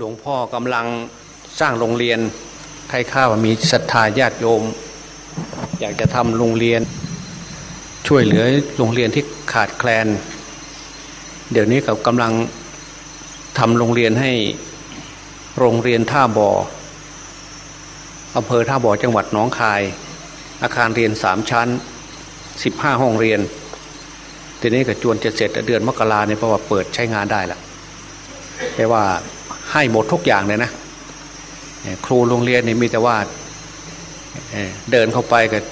หลวงพ่อกำลังสร้างโรงเรียนให้ข้าวมีศรัทธาญาติโยม อยากจะทำโรงเรียน ช่วยเหลือโรงเรียนที่ขาดแคลน เดี๋ยวนี้กับกำลังทำโรงเรียนให้โรงเรียนท่าบ่ออำเภอท่าบ่อจังหวัดหนองคาย อาคารเรียนสามชั้นสิบห้าห้องเรียนทีนี้ก็จวนจะเสร็จเดือนมกราเนี่ยเพราะว่าเปิดใช้งานได้ละแปลว่า ให้หมดทุกอย่างเลยนะครูโรงเรียนนี่มีแต่ว่าเดินเข้าไปกับ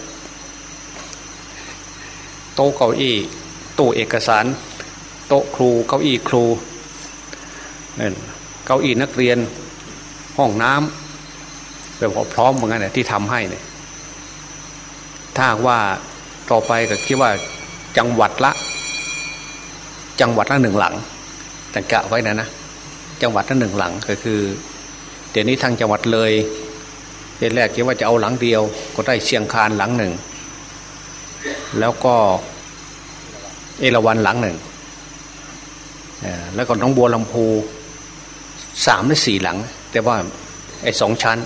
โต๊ะเก้าอี้ตู้เอกสาร โต๊ะครูเก้าอี้ครูเก้าอี้นักเรียน ห้องน้ำแบบพร้อมเหมือนกันเนี่ยที่ทำให้เนี่ยถ้าว่าต่อไปก็คิดว่าจังหวัดละ จังหวัดละหนึ่งหลังแต่กะไว้นะนะ จังหวัดละหนึ่งหลังก็คือ เดี๋ยวนี้ทางจังหวัดเลยเป็นแรกคิดว่าจะเอาหลังเดียว ก็ได้เชียงคานหลังหนึ่ง แล้วก็เอราวันหลังหนึ่งแล้วก็น้องบัวลำพูสามหรือสี่หลัง แต่ว่าไอ้สองชั้น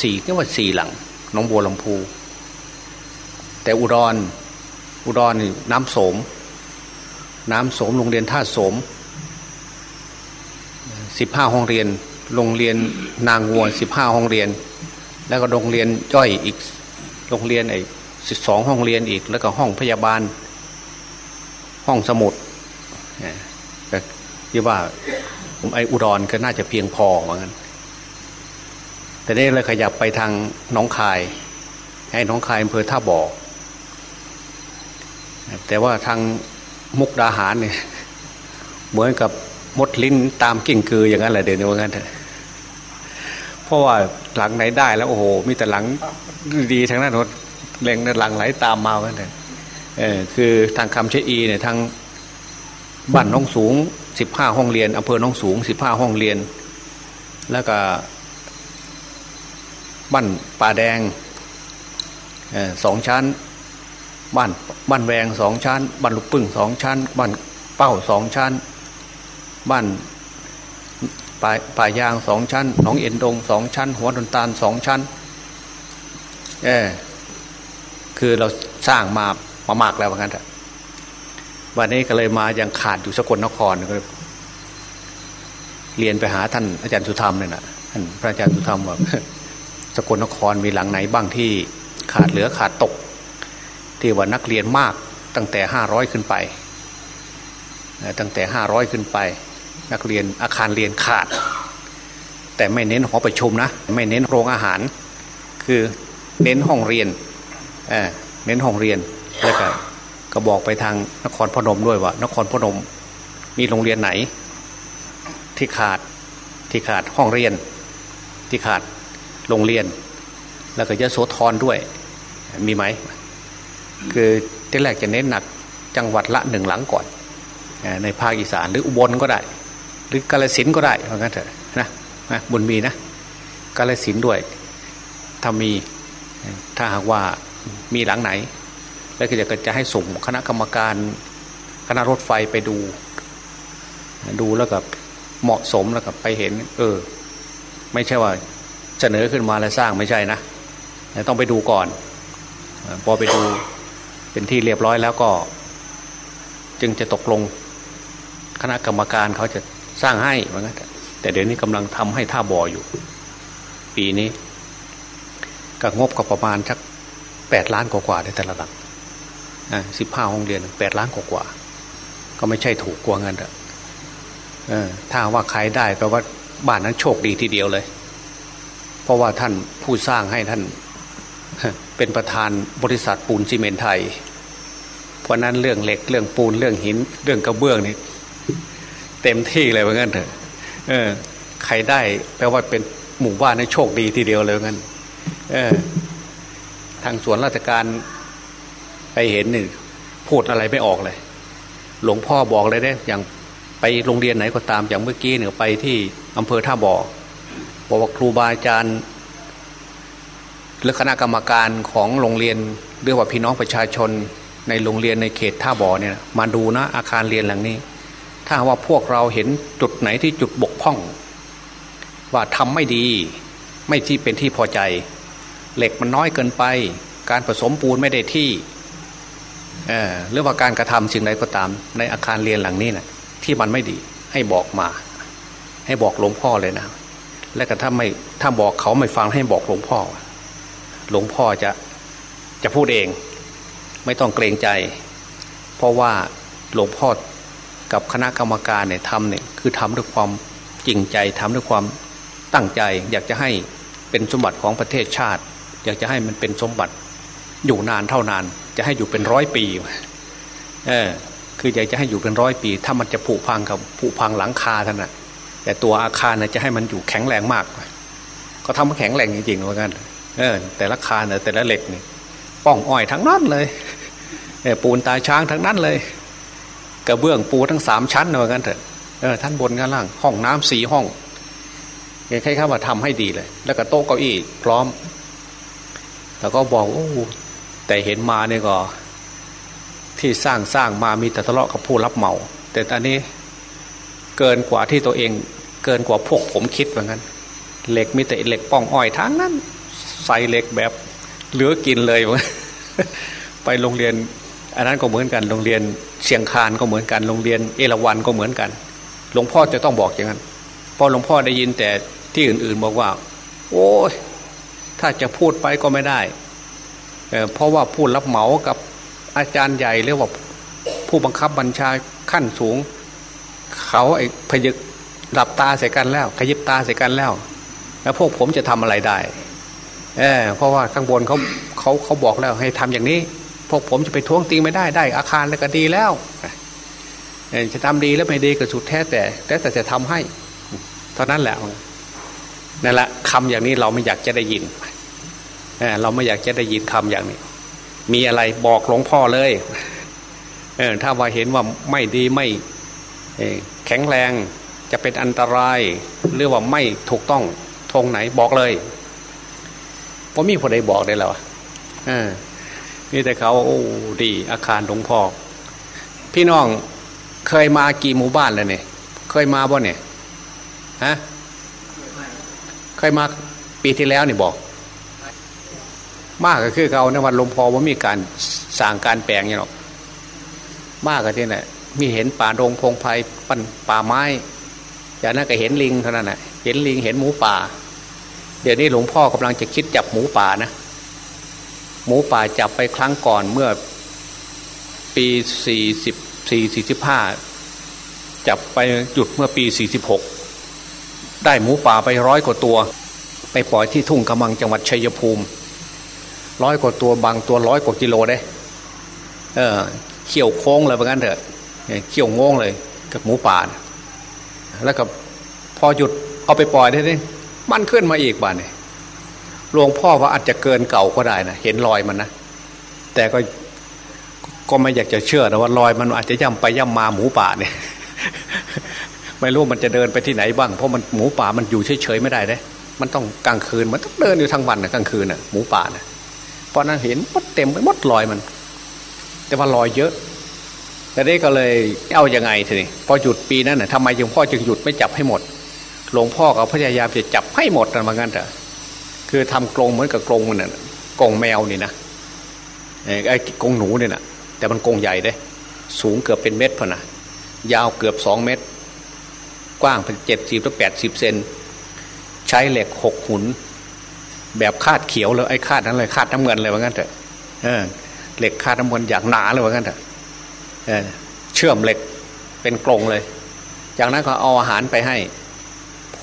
สี่ก็ว่าสี่หลังน้องบัวลำพู แต่อุดรอุดรนี่น้ำโสม น้ำโสมโรงเรียนท่าโสม สิบห้าห้องเรียน โรงเรียนนางวัวสิบห้าห้องเรียน แล้วก็โรงเรียนย่อยอีก โรงเรียนไอ้สิบสองห้องเรียนอีก แล้วก็ห้องพยาบาล ห้องสมุดก็คิดว่าผมไอ้อุดรก็น่าจะเพียงพอเหมือนกันแต่นี่เลยขยับไปทางหนองคาย ให้หนองคายอำเภอท่าบ่อแต่ว่าทางมุกดาหารเนี่ยเหมือนกับ มดลิ้นตามกิ่งกืออย่างนั้นแหละเดี๋ยวนี้ว่างั้นเถอะเพราะว่าหลังไหนได้แล้วโอ้โห มีแต่หลังดีทั้งนั้นหมดแรงหลังไหลตามมาเหมือนกันเออคือทางคำเชอีเนี่ยทางบ้านน้องสูงสิบห้าห้องเรียนอำเภอน้องสูงสิบห้าห้องเรียน แล้วก็บ้านป่าแดงสองชั้น บ้านบ้านแวงสองชั้น บ้านลูกปึ้งสองชั้น บ้านเป้าสองชั้น บ้านป่าป่ายางสองชั้น หนองเอ็นดงสองชั้น หัวดนตาลสองชั้น เออคือเราสร้างมามามากแล้วเหมือนกันวันนี้ก็เลยมายังขาดอยู่สกลนครก็เรียนไปหาท่านอาจารย์สุธรรมเนี่ยนะท่านพระอาจารย์สุธรรมว่าสกลนครมีหลังไหนบ้างที่ขาดเหลือขาดตก ที่ว่านักเรียนมากตั้งแต่ห้าร้อยขึ้นไป ตั้งแต่ห้าร้อยขึ้นไป นักเรียนอาคารเรียนขาด แต่ไม่เน้นหอประชุมนะ ไม่เน้นโรงอาหาร คือเน้นห้องเรียนเเน้นห้องเรียนแล้วก็ก็บอกไปทางนครพนมด้วยว่า นครพนมมีโรงเรียนไหน ที่ขาดที่ขาดห้องเรียน ที่ขาดโรงเรียน แล้วก็ยะโสธรด้วย มีไหมคือที่แรกจะเน้นหนักจังหวัดละหนึ่งหลังก่อนในภาคอีสานหรืออุบลก็ได้ หรือกาลสินก็ได้เพราะงั้นเถอะนะนะบุญมีนะกาลสินด้วยถ้ามีถ้าหากว่ามีหลังไหน แล้วก็จะจะให้ส่งคณะกรรมการคณะรถไฟไปดู ดูแล้วกับเหมาะสมแล้วกับไปเห็น เออ ไม่ใช่ว่าเสนอขึ้นมาแล้วสร้างไม่ใช่นะต้องไปดูก่อน พอไปดูเป็นที่เรียบร้อยแล้วก็ จึงจะตกลง คณะกรรมการเขาจะ สร้างให้เหมือนกันแต่เดี๋ยวนี้กำลังทำให้ท่าบ่ออยู่ ปีนี้ก็งบก็ประมาณสักแปดล้านกว่าๆในแต่ละหลังสิบห้าห้องเรียนแปดล้านกว่าๆก็ไม่ใช่ถูกกว่าเงินเออถ้าว่าใครได้แปลว่าบ้านนั้นโชคดีทีเดียวเลย เพราะว่าท่านผู้สร้างให้ท่านเป็นประธานบริษัทปูนซีเมนไทย เพราะนั้นเรื่องเหล็กเรื่องปูนเรื่องหิน เรื่องกระเบื้องนี่ เต็มที่เลยเหมือนกันเถอะเออ ใครได้แปลว่าเป็นหมู่บ้านในโชคดีทีเดียวเลยงั้นเออ ทางสวนราชการไปเห็นนี่พูดอะไรไม่ออกเลย หลวงพ่อบอกเลยเนี่ยอย่างไปโรงเรียนไหนก็ตามอย่างเมื่อกี้เนี่ยไปที่อำเภอท่าบ่อบอกว่าครูบาอาจารย์หรือคณะกรรมการของโรงเรียนเรียกว่าพี่น้องประชาชนในโรงเรียนในเขตท่าบ่อเนี่ย มาดูนะอาคารเรียนหลังนี้ ถ้าว่าพวกเราเห็นจุดไหนที่จุดบกพร่อง ว่าทำไม่ดี ไม่ที่เป็นที่พอใจ เหล็กมันน้อยเกินไป การผสมปูนไม่ได้ที่เออหรือว่าการกระทำสิ่งใดก็ตาม ในอาคารเรียนหลังนี้นะ่ะ ที่มันไม่ดีให้บอกมา ให้บอกหลวงพ่อเลยนะ และก็ถ้าไม่ถ้าบอกเขาไม่ฟังให้บอกหลวงพ่อ หลวงพ่อจะจะพูดเอง ไม่ต้องเกรงใจ เพราะว่าหลวงพ่อ กับคณะกรรมการเนี่ยทำเนี่ยคือทำด้วยความจริงใจทำด้วยความตั้งใจ อยากจะให้เป็นสมบัติของประเทศชาติ อยากจะให้มันเป็นสมบัติอยู่นานเท่านาน จะให้อยู่เป็นร้อยปีเออคืออยากจะให้อยู่เป็นร้อยปี ถ้ามันจะผุพังกับผุพังหลังคาท่านนะแต่ตัวอาคารนะจะให้มันอยู่แข็งแรงมาก ก็ทำมาแข็งแรงจริงๆเหมือนกันเออแต่ละคาเนี่ยแต่ละเหล็กนี่ป้องอ้อยทั้งนั้นเลยปูนตาช้างทั้งนั้นเลย กระเบื้องปูทั้งสามชั้นเหมือนกันเถอะเออท่านบนกันล่าง ห้องน้ำสี่ห้องใครๆว่าทำให้ดีเลย แล้วก็โต๊ะเก้าอี้พร้อมแล้วก็บอกโอ้แต่เห็นมาเนี่ยก็ ที่สร้างสร้างมามีแต่ทะเลาะกับผู้รับเหมา แต่ตอนนี้เกินกว่าที่ตัวเองเกินกว่าพวกผมคิดเหมือนกันเหล็กมีแต่เหล็กป้องอ้อยทั้งนั้น ใส่เหล็กแบบเหลือกินเลย ไปโรงเรียน อันนั้นก็เหมือนกันโรงเรียนเชียงคานก็เหมือนกันโรงเรียนเอราวันก็เหมือนกัน หลวงพ่อจะต้องบอกอย่างนั้นพอหลวงพ่อได้ยินแต่ที่อื่นๆบอกว่า โอ้ยถ้าจะพูดไปก็ไม่ได้เเพราะว่าพูดรับเหมากับอาจารย์ใหญ่เรียกว่าผู้บังคับบัญชาขั้นสูง เขาไอ้พยึกหลับตาใส่กันแล้ว ขยิบตาใส่กันแล้ว แล้วพวกผมจะทำอะไรได้เออเพราะว่าข้างบนเขาเขาเขาบอกแล้วให้ทำอย่างนี้ พวกผมจะไปท้วงติงไม่ได้ได้ อาคารแล้วก็ดีแล้วจะทำดีแล้วไม่ดีก็สุดแท้แต่แต่แต่จะทำให้เท่านั้นแหละนั่นแหละคำอย่างนี้เราไม่อยากจะได้ยินเราไม่อยากจะได้ยินคำอย่างนี้ มีอะไรบอกหลวงพ่อเลยเออถ้าว่าเห็นว่าไม่ดีไม่แข็งแรงจะเป็นอันตรายหรือว่าไม่ถูกต้องทงไหนบอกเลยว่ามีคนใดบอกได้แล้วอ่า นี่แต่เขาโอ้ดีอาคารหลวงพ่อพี่น้องเคยมากี่หมู่บ้านแล้วเนี่ย เคยมาบ่เนี่ยฮะเคยมาปีที่แล้วนี่บอก มากก็คือเขาในวันลมพอว่ามีการสร้างการแปลงอย่างหรอกมากก็ที่ไหนมีเห็นป่าดงพงไพ่ปันป่าไม้จากนั้นก็เห็นลิงเท่านั้นแหละเห็นลิงเห็นหมูป่า เดี๋ยวนี้หลวงพ่อกำลังจะคิดจับหมูป่านะ หมูป่าจับไปครั้งก่อนเมื่อปีสี่สิบสี่สี่สิบห้าจับไปหยุดเมื่อปีสี่สิบหกได้หมูป่าไปร้อยกว่าตัว ไปปล่อยที่ทุ่งกำมังจังหวัดชัยภูมิร้อยกว่าตัวบางตัวร้อยกว่ากิโลได้เออเขี่ยวโค้งเลยเหมือนกันเถอะเขี่ยวงงเลย กับหมูป่าแล้วก็พอหยุดเอาไปปล่อยได้นี่มันขึ้นมาอีกบ้านนี่ห ลวงพ่อว่าอาจจะเกินเก่าก็ได้นะเห็นรอยมันนะแต่ก็ก็ไม่อยากจะเชื่อนะว่ารอยมันอาจจะย่ำไปย่ำมาหมูป่าเนี่ย ไม่รู้มันจะเดินไปที่ไหนบ้าง เพราะมันหมูป่ามันอยู่เฉยๆไม่ได้เลยมันต้องกลางคืนมันต้องเดินอยู่ทั้งวันนะกลางคืนน่ะหมูป่านะเพราะนั้นเห็นมดเต็มไปหมดรอยมัน แต่ว่ารอยเยอะแต่นี้ก็เลยเอาอยัางไงทีนี้พอหยุดปีนั้นน่ะทำไมหลวงพ่อจึงหยุดไม่จับให้หมด หลวงพ่อก็พยายามจะจับให้หมดนะมางั้นเถอะ คือทำกรงเหมือนกับกรงมันน่ะกรงแมวนี่นะไอ้กรงหนูเนี่ยนะแต่มันกรงใหญ่เลยสูงเกือบเป็นเมตรพอนะยาวเกือบสองเมตร กว้างเป็นเจ็ดสิบถึงแปดสิบเซนใช้เหล็กหกหุน แบบคาดเขียวเลยไอ้คาดนั้นเลยคาดน้ำเงินเลยว่างั้นเถอะเหล็กคาดน้ำเงินอย่างหนาเลยว่างั้นเถอะเชื่อมเหล็กเป็นกรงเลย จากนั้นก็เอาอาหารไปให้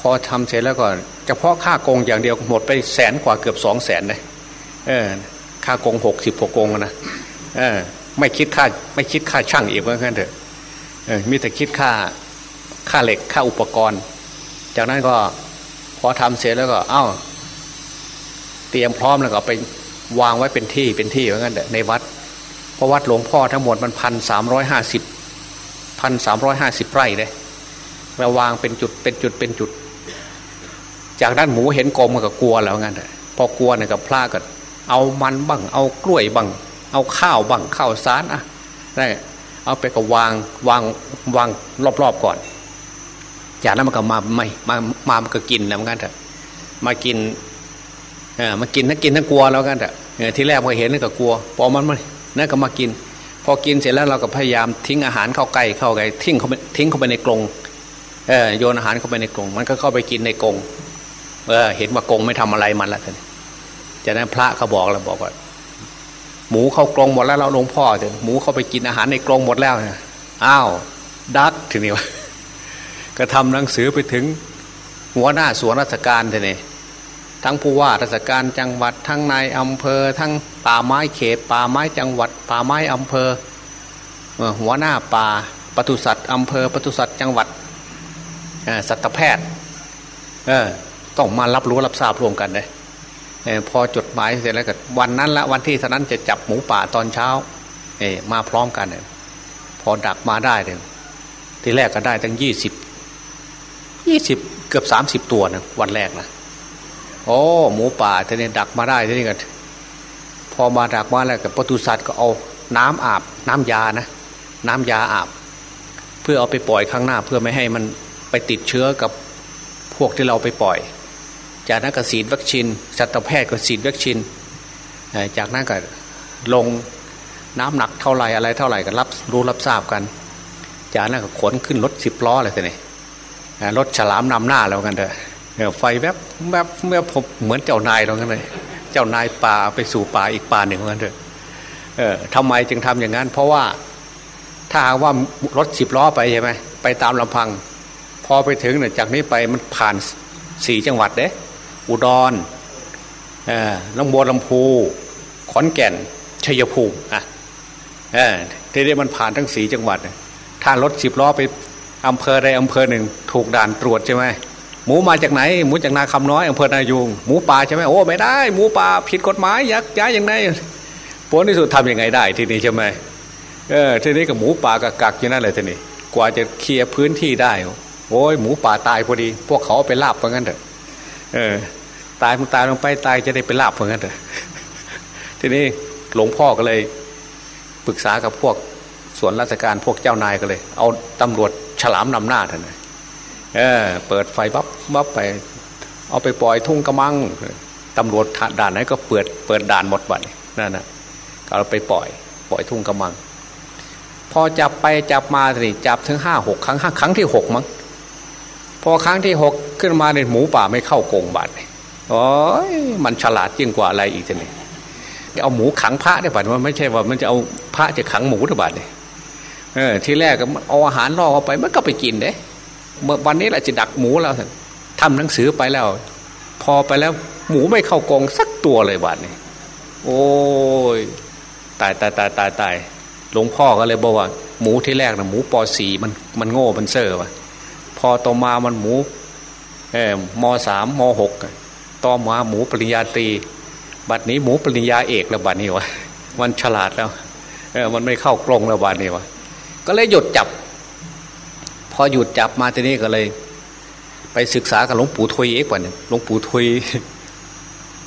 พอทำเสร็จแล้วก็เฉพาะค่ากงอย่างเดียวหมดไปแสนกว่าเกือบสองแสนเลยเออค่ากงหกสิบกว่ากงนะเออไม่คิดค่าไม่คิดค่าช่างอีกว่างั้นเถอะเออมีแต่คิดค่าค่าเหล็กค่าอุปกรณ์ จากนั้นก็พอทำเสร็จแล้วก็ เอ้า เตรียมพร้อมแล้วก็ไปวางไว้เป็นที่เป็นที่เหมือนกันในวัดเพราะวัดหลวงพ่อทั้งหมดมันพันสามร้อยห้าสิบพันสามร้อยห้าสิบไร่เลยเราวางเป็นจุดเป็นจุดเป็นจุด จากนั้นหมูเห็นกลมก็กลัวแล้วงั้นพอกลัวเนี่ยกับพลาก็เอามันบ้าง เอากล้วยบ้าง เอาข้าวบ้างข้าวสารอะได้เอาไปก็วางวางวางรอบๆก่อน จากนั้นมันก็มาไม่มามามันก็กินแล้วมันกันเถอะมากินเออมากินทั้งกินทั้งกลัวแล้วกันเถอะที่แรกพอเห็นนี่ก็กลัว พอมันมันนั่นก็มากิน พอกินเสร็จแล้วเราก็พยายามทิ้งอาหารเข้าใกล้เข้าใกล้ทิ้งเขาทิ้งเข้าไปในกรงเออโยนอาหารเข้าไปในกรงมันก็เข้าไปกินในกรง เออเห็นว่ากงไม่ทำอะไรมันละท่านจากนั้นพระเขาบอกแล้วบอกว่า หมูเข้ากรงหมดแล้วเราหลวงพ่อเถอะหมูเข้าไปกินอาหารในกรงหมดแล้วเนี่ยอ้าวดักทีนี้วะก็ทำหนังสือไปถึง หัวหน้าสวนราชการทีนี้ทั้งผู้ว่าราชการจังหวัดทั้งนายอำเภอ ทั้งป่าไม้เขต ป่าไม้จังหวัด ป่าไม้อำเภอหัวหน้าป่าปศุสัตว์อำเภอปศุสัตว์จังหวัดสัตวแพทย์ ต้องมารับรู้รับทราบรวมกันเลยพอจดหมายเสร็จแล้วก็วันนั้นละวันที่ท่านั้นจะจับหมูป่าตอนเช้ามาพร้อมกันเลยพอดักมาได้เลยทีแรกก็ได้ตั้งยี่สิบยี่สิบเกือบสามสิบตัวนะวันแรกนะโอ้หมูป่าทีนี้ดักมาได้ทีนี้กันพอมาดักมาแล้วกับปตุสัตว์ก็เอาน้ำอาบน้ำยานะน้ำยาอาบ เพื่อเอาไปปล่อยข้างหน้าเพื่อไม่ให้มันไปติดเชื้อกับพวกที่เราไปปล่อย จากนั้นก็ฉีดวัคซีนสัตวแพทย์ก็ฉีดวัคซีนจากนั้นก็ลงน้ำหนักเท่าไหร่อะไรเท่าไหร่ก็รับรู้รับทราบกัน จากนั้นก็ขนขึ้นรถสิบล้อเลยทีนี้รถฉลามนำหน้าแล้วกันเถอะไฟแวบแวบเมื่อผมเหมือนเจ้านายเรากันเลยเจ้านายป่าไปสู่ป่าอีกป่าหนึ่งเหมือนกันเถอะเออทำไมจึงทำอย่างนั้น เพราะว่าถ้าว่ารถสิบล้อไปใช่ไหมไปตามลำพัง พอไปถึงเนี่ยจากนี้ไปมันผ่านสี่จังหวัดเด้ อุดรลำบัวลำพู ขอนแก่น ชัยภูมิอะเออทีนี้มันผ่านทั้งสีจังหวัด ถ้ารถสิบล้อไปอำเภอใดอำเภอหนึ่ง ถูกด่านตรวจใช่ไหมหมูมาจากไหน หมูจากนาคำน้อยอำเภอนายูงหมูป่าใช่ไหมโอ้ไม่ได้ หมูป่าผิดกฎหมายยักย้ายอย่างไรผลที่สุดทำยังไงได้ทีนี้ใช่ไหมเออทีนี้กับหมูป่ากักกักอยู่นั่นเลยทีนี้กว่าจะเคลียร์พื้นที่ได้ โอ้ยหมูป่าตายพอดี พวกเขาไปลาบเพราะงั้นเถอะ เออ ตายมันตายลงไปตายจะได้ไปลาบเพราะงั้นเถอะทีนี้หลวงพ่อก็เลยปรึกษากับพวกส่วนราชการพวกเจ้านายก็เลย เอาตำรวจฉลามนำหน้าท่านเออ เปิดไฟบับบับไป เอาไปปล่อยทุ่งกระมังตำรวจด่านไหนก็เปิดเปิดด่านหมดบัดนั่นนะก็เราไปปล่อย ปล่อยทุ่งกระมัง พอจับไปจับมาสิจับถึงห้าหกครั้งห้าครั้งที่หกมั้ง พอครั้งที่หกขึ้นมาในหมูป่าไม่เข้ากงบัดโอ้ยมันฉลาดยิ่งกว่าอะไรอีกทีนี้เอาหมูขังพระได้ป่ะมันไม่ใช่ว่ามันจะเอาพระจะขังหมูได้ป่ะเนี่ยเออทีแรกก็เอาอาหารล่อเข้าไปมันก็ไปกินเด้เมื่อวันนี้แหละจะดักหมูแล้วทำหนังสือไปแล้ว พอไปแล้วหมูไม่เข้ากองสักตัวเลยบาดนี้โอ้ยตายตายตายตายตายหลวงพ่อก็เลยบอกว่า หมูที่แรกนะหมูปอสีมันมันโง่มันเซ่อวะ อต่อมามันหมูเออมสามมหกต่อมาหมูปริญญาตรีบัดนี้หมูปริญญาเอกแล้วบัดนี้วะมันฉลาดแล้วเออมันไม่เข้ากรงแล้วบัดนี้วะก็เลยหยุดจับ พอหยุดจับมาทีนี้ก็เลย ไปศึกษากับหลวงปู่ทุยเอกว่านี่ยหลวงปู่ทุย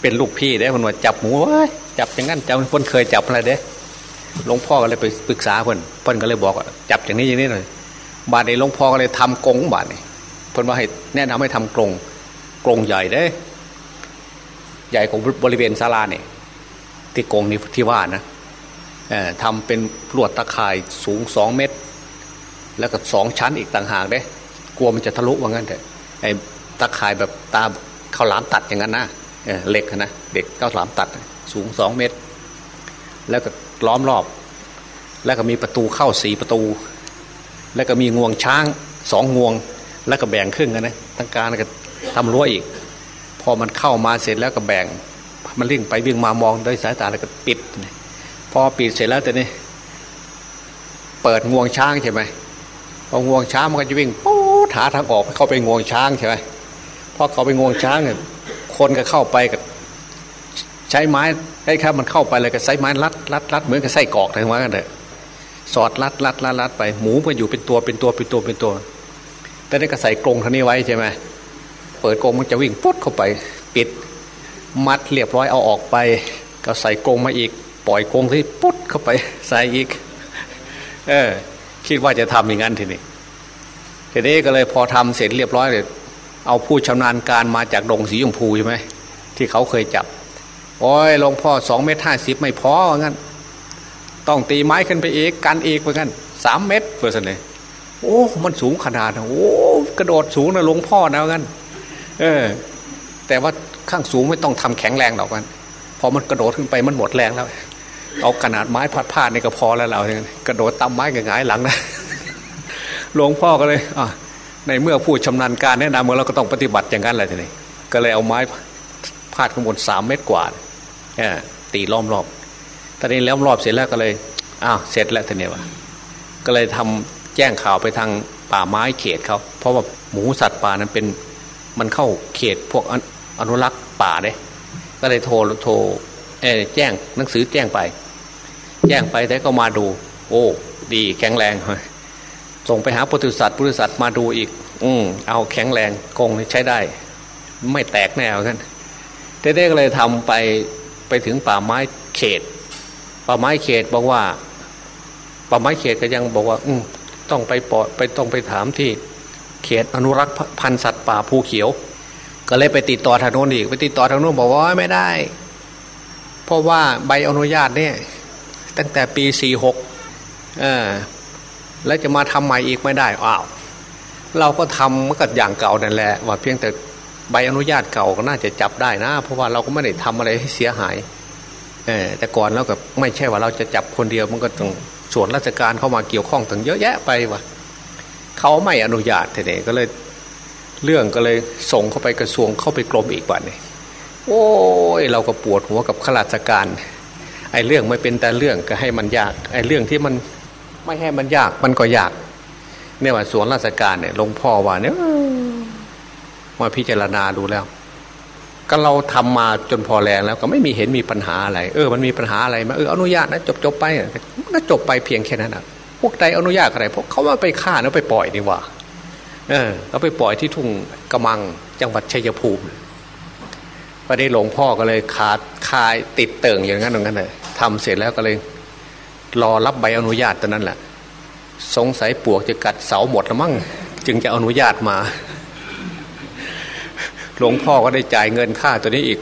เป็นลูกพี่ได้คนว่าจับหมูจับอย่างนั้นจับคนเคยจับอะไรเด้หลวงพ่อก็เลยไปปรึกษาเพื่อนเพื่อนก็เลยบอกว่าจับอย่างนี้อย่างนี้เลย บาดนี้หลวงพ่อก็เลยทำกรงบาดนี้เพื่นว่าให้แนะนำให้ทำกรงกรงใหญ่เด้ ใหญ่ของบริเวณศาลาเนี่ยที่กรงนี้ที่ว่านะทำเป็นลวดตะข่ายสูงสองเมตร แล้วก็สองชั้นอีกต่างหากเด้กลัวมันจะทะลุว่างั้นเถอะไอ้ตะข่ายแบบตาข้าวหลามตัดอย่างนั้นนะเหล็กนะเด็กข้าวหลามตัดสูงสองเมตร แล้วก็ล้อมรอบ แล้วก็มีประตูเข้าสีประตู แล้วก็มีงวงช้างสองงวง แล้วก็แบ่งครึ่งกันนะทั้งการก็ทำรั้วอีก พอมันเข้ามาเสร็จแล้วก็แบ่ง มันวิ่งไปวิ่งมามองด้วยสายตาแล้วก็ปิด พอปิดเสร็จแล้วแต่นี่เปิดงวงช้างใช่ไหมพองวงช้างมันก็จะวิ่งปู๊หาทางออกเข้าไปงวงช้างใช่ไหมพอเขาไปงวงช้างเนี่ยคนก็เข้าไปกับใช้ไม้ให้ครับมันเข้าไปเลยก็ใช้ไม้รัดรัดรัดเหมือนกับไส้กรอกทั้งว่ากันเลย สอดรัดรัดรัดรัดไปหมูมันอยู่เป็นตัวเป็นตัวเป็นตัวเป็นตัว แต่ได้ก็ใส่กรงท่านี้ไว้ใช่ไหมเปิดกรงมันจะวิ่งปุ๊บเข้าไป ปิด มัดเรียบร้อยเอาออกไป ก็ใส่กรงมาอีก ปล่อยกรงที่ปุ๊ดเข้าไป ใส่อีก เออ คิดว่าจะทำอย่างนั้นทีนี้เทีนี้ก็เลยพอทำเสร็จเรียบร้อยเลยเอาผู้ชำนาญการมาจากดงสีชมพูใช่ไหมที่เขาเคยจับโอ้ยหลวงพ่อสองเมตรห้าสิบไม่พอว่างั้น ต้องตีไม้ขึ้นไปอีกกันอีกเหมือนกันสามเมตรเพื่อเสนอโอ้มันสูงขนาดนะโอ้กระโดดสูงนะหลวงพ่อนะว่างั้นเออ แต่ว่าข้างสูงไม่ต้องทำแข็งแรงหรอกมันพอมันกระโดดขึ้นไปมันหมดแรงแล้วเอาขนาดไม้พัดผ้านี่ก็พอแล้วเรากระโดดตำไม้กับหงายหลังนะหลวงพ่อก็เลยอะในเมื่อผู้ชำนาญการแนะนำเราก็ต้องปฏิบัติอย่างนั้นแหละทีนี้ก็เลยเอาไม้พาดข้างบนสามเมตรกว่าตีล้อมรอบ ตอนนี้แล้อมรอบเสร็จแล้วก็เลยอ้าวเสร็จแล้วทีนี้วะก็เลยทำแจ้งข่าวไปทางป่าไม้เขตเขาเพราะว่าหมูสัตว์ป่านั้นเป็นมันเข้าเขตพวกอนุรักษ์ป่าเด้ก็เลยโทรโทรแจ้งหนังสือแจ้งไป แจ้งไปแต่ก็มาดู โอ้ดีแข็งแรงส่งไปหาปศุสัตว์ปศุสัตว์มาดูอีก อืมเอาแข็งแรงกงใช้ได้ ไม่แตกแนวกันเต้ๆก็เลยทำไปไปถึงป่าไม้เขต ป่าไม้เขตบอกว่าป่าไม้เขตก็ยังบอกว่า อืต้องไปปอไปต้องไปถามที่ เขตอนุรักษ์พันธุ์สัตว์ป่าภูเขียว ก็เลยไปติดต่อทางโน้นอีกไปติดต่อทางโน้นบอกว่าไม่ได้ เพราะว่าใบอนุญาตเนี่ย ตั้งแต่ปีสี่หกเออแล้วจะมาทำใหม่อีกไม่ได้อ้าวเราก็ทำมันก็อย่างเก่านั่นแหละ ว่าเพียงแต่ใบอนุญาตเก่าก็น่าจะจับได้นะ เพราะว่าเราก็ไม่ได้ทำอะไรให้เสียหาย แต่ก่อนเราก็ไม่ใช่ว่าเราจะจับคนเดียวมันก็ต้องส่วนราชการเข้ามาเกี่ยวข้องถึงเยอะแยะไปวะเขาไม่อนุญาตทีนี้ก็เลยเรื่องก็เลยส่งเข้าไปกระทรวงเข้าไปกรมอีกวันนี้โอ้ยเราก็ปวดหัวกับข้าราชการไอ้เรื่องไม่เป็นแต่เรื่องก็ให้มันยากไอ้เรื่องที่มันไม่ให้มันยากมันก็ยากเนี่ยว่าสวนราชการเนี่ยหลวงพ่อว่าเนี่ยมาพิจารณาดูแล้ว ก็เราทำมาจนพอแรงแล้วก็ไม่มีเห็นมีปัญหาอะไร เออมันมีปัญหาอะไรมาเอออนุญาตนะจบจบไปก็จบไปเพียงแค่นั้นอะพวกใดอนุญาตอะไรพวกเขาว่าไปฆ่าแล้วไปปล่อยนี่ว่า เออเขาไปปล่อยที่ทุ่งกระมังจังหวัดชัยภูมิประเดี๋ยวหลวงพ่อก็เลยขาดคายติดเติ่งอย่างนั้นอย่างนั้นเลยทำเสร็จแล้วก็เลย รอรับใบอนุญาตตอนนั้นแหละสงสัยปวกจะกัดเสาหมดล้วมั้งจึงจะอนุญาตมา หลวงพ่อก็ได้จ่ายเงินค่าตัวนี้อีก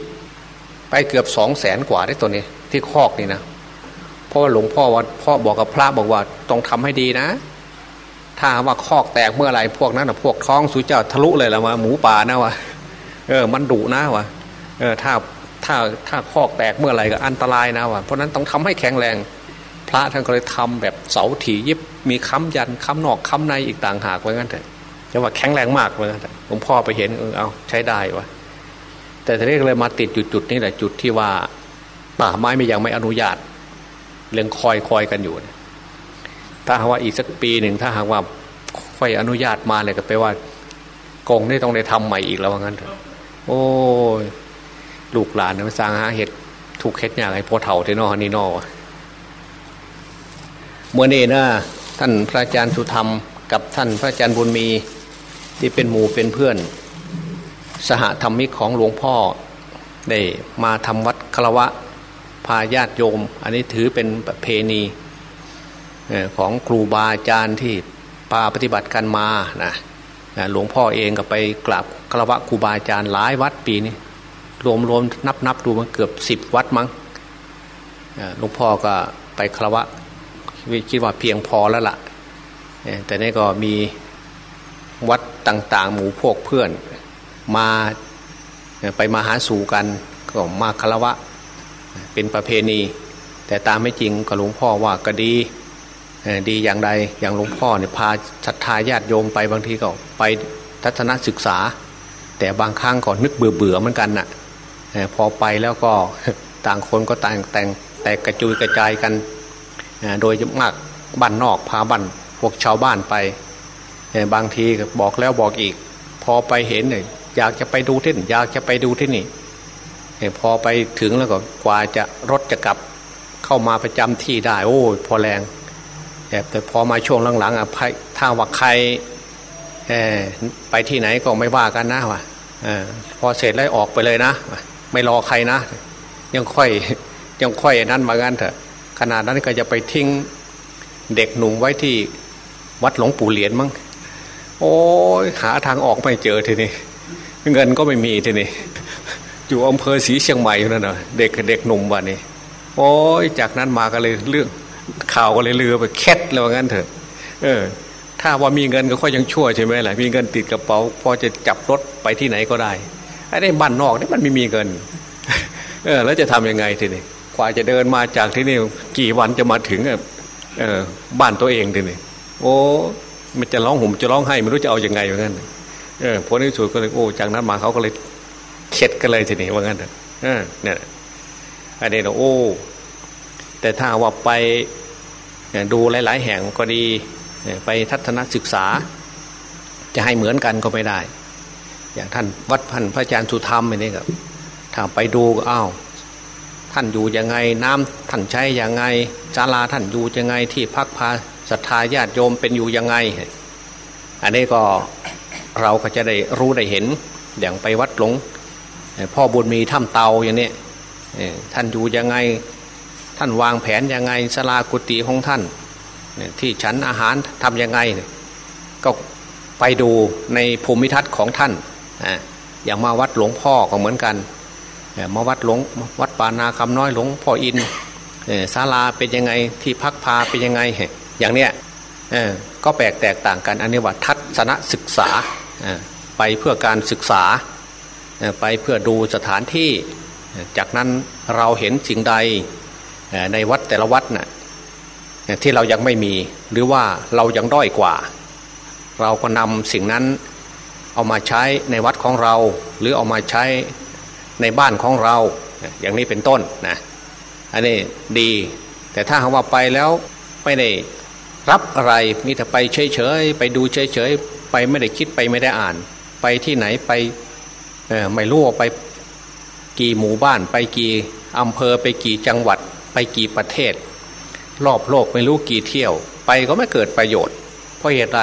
ไปเกือบสองแสนกว่าได้ตัวนี้ ที่คอกนี่นะเพราะว่าหลวงพ่อว่าพ่อบอกกับพระบอกว่าต้องทำให้ดีนะ ถ้าว่าคอกแตกเมื่อไรพวกนั้นนะพวกท้องสุเจ้าทะลุเลยละวะหมูป่านะวะเออ มันดุนะวะเออถ้าถ้าถ้าคอกแตกเมื่อไรก็อันตรายนะวะเพราะนั้นต้องทำให้แข็งแรง พระท่านก็เลยทำแบบเสาถี่ยิบมีค้ำยันค้ำนอกค้ำในอีกต่างหากไว้งั้นเถอะ จะว่าแข็งแรงมากไว้งั้นะหลวงพ่อไปเห็นเออเอาใช้ได้วะแต่ทีนี้เลยมาติดจุดจุดนี้แหละจุดที่ว่าป่าไม้ไม่ยังไม่อนุญาต เรื่องคอยคอยกันอยู่ถ้าหากว่าอีกสักปีหนึ่งถ้าหากว่าค่อนุญาตมาเลยก็แปลว่ากงนี่ต้องได้ทำใหม่อีกแล้วว่างั้นเถอะโอ้ยลูกหลานเนี่ยสร้างหาเห็ดถูกเห็ดอย่างไรพอเถ่าเทนอนี่นอเมื่อนี้นะท่านพระอาจารย์สุธรรมกับท่านพระอาจารย์บุญมี ที่เป็นหมู่เป็นเพื่อน สหธรรมิกของหลวงพ่อ ได้มาทำวัดคารวะพาญาติโยม อันนี้ถือเป็นประเพณีของครูบาอาจารย์ที่ปาปฏิบัติกันมานะหลวงพ่อเองก็ไปกราบคารวะครูบาอาจารย์หลายวัดปีนี้รวมรวมนับนับดูมันเกือบสิบวัดมั้งหลวงพ่อก็ไปคารวะคิดว่าเพียงพอแล้วละ่ะแต่นี่ก็มี วัดต่างๆ หมู่พวกเพื่อน มาไปมาหาสู่กันก็มาคารวะเป็นประเพณี แต่ตามไม่จริงก็หลวงพ่อว่าก็ดีดีอย่างใดอย่างหลวงพ่อเนี่ยพาศรัทธาญาติโยมไปบางทีก็ไปทัศนศึกษา แต่บางครั้งก็นึกเบื่อเบื่อเหมือนกันนะ่ะพอไปแล้วก็ต่างคนก็ต่างแต่งแตกกระจุยกระจายกัน โดยมากบ้านนอกพาบ้านพวกชาวบ้านไป บางทีบอกแล้วบอกอีก พอไปเห็นเนี่ยอยากจะไปดูที่นี่อยากจะไปดูที่นี่พอไปถึงแล้วก็กว่าจะรถจะกลับเข้ามาประจำที่ได้ โอ้พอแรงแต่พอมาช่วงหลังๆอะถ้าว่าใครไปที่ไหนก็ไม่ว่ากันนะว่ะพอเสร็จแล้วออกไปเลยนะ ไม่รอใครนะ ยังค่อยยังค่อยนั้นมากันเถอะขนาดนั้นก็จะไปทิ้งเด็กหนุ่มไว้ที่วัดหลวงปู่เหรียญมั้ง โอ้ยหาทางออกไม่เจอทีนี้เงินก็ไม่มีทีนี้อยู่อำเภอศรีเชียงใหม่อยู่นั่นน่ะเด็กเด็กหนุ่มวันนี้โอ้ยจากนั้นมาก็เลยเรื่องข่าวก็เลยเลือไปแคทแล้วงั้นเถอะเออ ถ้าว่ามีเงินก็ค่อยยังชั่วใช่ไหมล่ะมีเงินติดกระเป๋าพอจะจับรถไปที่ไหนก็ได้ไอ้ในบ้านนอกนี่มันไม่มีเงิน เออ แล้วจะทํำยังไงทีนี้กว่าจะเดินมาจากที่นี่กี่วันจะมาถึงเออบ้านตัวเองทีนี้โอ้ มันจะร้องห่มจะร้องไห้ไม่รู้จะเอาอยัางไงเหมือนกันเออพอในสุดก็เลยโอ้จากนั้นมาเขาก็เลยเข็ดกันเลยทีนี้ว่างั้นเออเนี่ยอันนี้นะโอ้ แต่ถ้าว่าไปดูหลาย ๆ แห่งก็ดีไปทัศนศึกษา จะให้เหมือนกันก็ไม่ได้ อย่างท่านวัดพันพระอาจารย์สุธรรมนี่ครับถ้าไปดูอ้าวท่านอยู่ยังไงน้ำท่านใช้ยังไงศาลาท่านอยู่ยังไงที่พักพา ศรัทธาญาติโยมเป็นอยู่ยังไง อันนี้ก็เราก็จะได้รู้ได้เห็นอย่างไปวัดหลวงพ่อบุญมีถ้ำเตาอย่างนี้ท่านอยู่ยังไง ท่านวางแผนยังไงสลากุฏิของท่าน ที่ฉันอาหารทำยังไง ก็ไปดูในภูมิทัศน์ของท่าน อย่างมาวัดหลวงพ่อก็เหมือนกัน มาวัดหลวงวัดปานาคำน้อยหลวงพ่ออินศาลาเป็นยังไงที่พักพาเป็นยังไง อย่างเนี้ยก็แปลกแตกต่างกันอันนี้ว่าทัศนศึกษาไปเพื่อการศึกษาไปเพื่อดูสถานที่ จากนั้นเราเห็นสิ่งใดในวัดแต่ละวัดนะ่ะที่เรายังไม่มีหรือว่าเรายังด้อยกว่า เราก็นำสิ่งนั้นเอามาใช้ในวัดของเรา หรือเอามาใช้ในบ้านของเราอย่างนี้เป็นต้นนะอันนี้ดี แต่ถ้าหากว่าไปแล้วไม่ได้ รับอะไรมีแต่ไปเฉยๆไปดูเฉยๆไปไม่ได้คิดไปไม่ได้อ่าน ไปที่ไหนไปไม่รู้ว่าไปกี่หมู่บ้านไปกี่อำเภอไปกี่จังหวัด ไปกี่ประเทศ รอบโลกไม่รู้กี่เที่ยว ไปก็ไม่เกิดประโยชน์ เพราะเหตุใด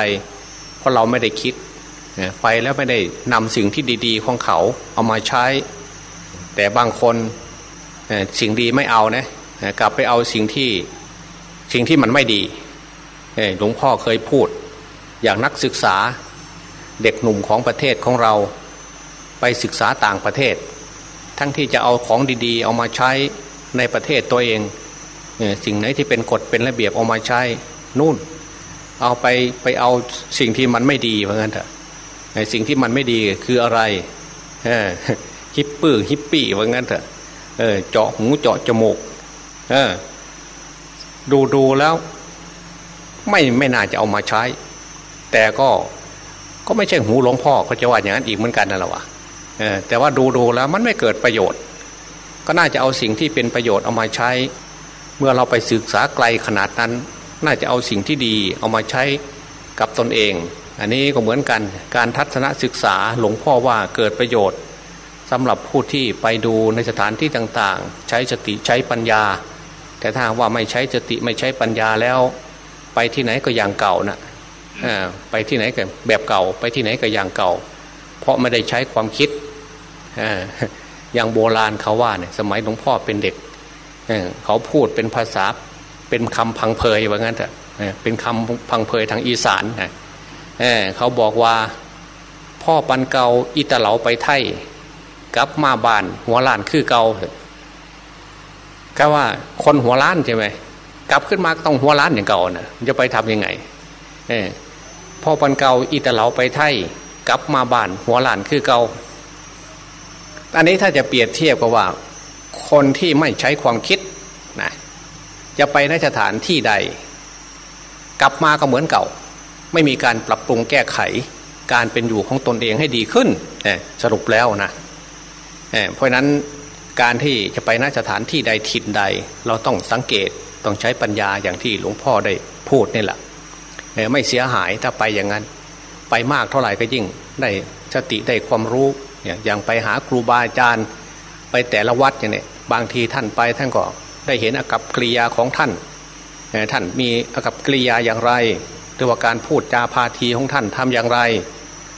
เพราะเราไม่ได้คิดไปแล้วไม่ได้นำสิ่งที่ดี ๆ ของเขาเอามาใช้ แต่บางคนสิ่งดีไม่เอานะกลับไปเอาสิ่งที่สิ่งที่มันไม่ดี หลวงพ่อเคยพูด อย่างนักศึกษาเด็กหนุ่มของประเทศของเราไปศึกษาต่างประเทศ ทั้งที่จะเอาของดีๆ เอามาใช้ในประเทศตัวเองสิ่งไหนที่เป็นกฎเป็นระเบียบเอามาใช้นู่น เอาไปไปเอาสิ่งที่มันไม่ดีเพราะงั้นเถอะสิ่งที่มันไม่ดีคืออะไรฮิปปื้ฮิปปี้ว่างั้นเถอะเจาะหูเจาะจมูกดูดูแล้ว ไม่ไม่น่าจะเอามาใช้ แต่ก็ก็ไม่ใช่หูหลวงพ่อเขาจะว่าอย่างนั้นอีกเหมือนกันนั่นแหละวะแต่ว่าดูดูแล้วมันไม่เกิดประโยชน์ ก็น่าจะเอาสิ่งที่เป็นประโยชน์เอามาใช้ เมื่อเราไปศึกษาไกลขนาดนั้น น่าจะเอาสิ่งที่ดีเอามาใช้กับตนเอง อันนี้ก็เหมือนกันการทัศนศึกษาหลวงพ่อว่าเกิดประโยชน์สำหรับผู้ที่ไปดูในสถานที่ต่างๆ ใช้สติใช้ปัญญา แต่ถ้าว่าไม่ใช้สติไม่ใช้ปัญญาแล้ว ไปที่ไหนก็อย่างเก่านะ่ะไปที่ไหนก็แบบเก่า ไปที่ไหนก็อย่างเก่า เพราะไม่ได้ใช้ความคิดอย่างโบราณเขาว่าเนี่ยสมัยหลวงพ่อเป็นเด็กเขาพูดเป็นภาษาเป็นคำพังเพยว่างั้นเถอะเป็นคำพังเพยทางอีสานเขาบอกว่าพ่อปันเกาอิตาเหลาไปไทยกลับมาบ้านหัวล้านคือเกาก็ว่าคนหัวล้านใช่ไหม กลับขึ้นมาต้องหัวล้านอย่างเก่านะจะไปทํำยังไงพ่อปันเกาอิตาเหลาไปไทยกลับมาบ้านหัวล้านคือเก่าอันนี้ถ้าจะเปรียบเทียบกับว่า คนที่ไม่ใช้ความคิดนะจะไปนสถานที่ใด กลับมาก็เหมือนเก่า ไม่มีการปรับปรุงแก้ไข การเป็นอยู่ของตนเองให้ดีขึ้นสรุปแล้วนะเพราะนั้นการที่จะไปนสถานที่ใดถิ่นใด เราต้องสังเกต ต้องใช้ปัญญาอย่างที่หลวงพ่อได้พูดนี่แหละไม่เสียหายถ้าไปอย่างนั้น ไปมากเท่าไหร่ก็ยิ่งได้สติได้ความรู้อย่างไปหาครูบาอาจารย์ไปแต่ละวัดอย่างนี้บางทีท่านไปท่านก็ได้เห็นอากับกริยาของท่าน ท่านมีอากับกริยาอย่างไรหรือว่าการพูดจาพาทีของท่านทำอย่างไร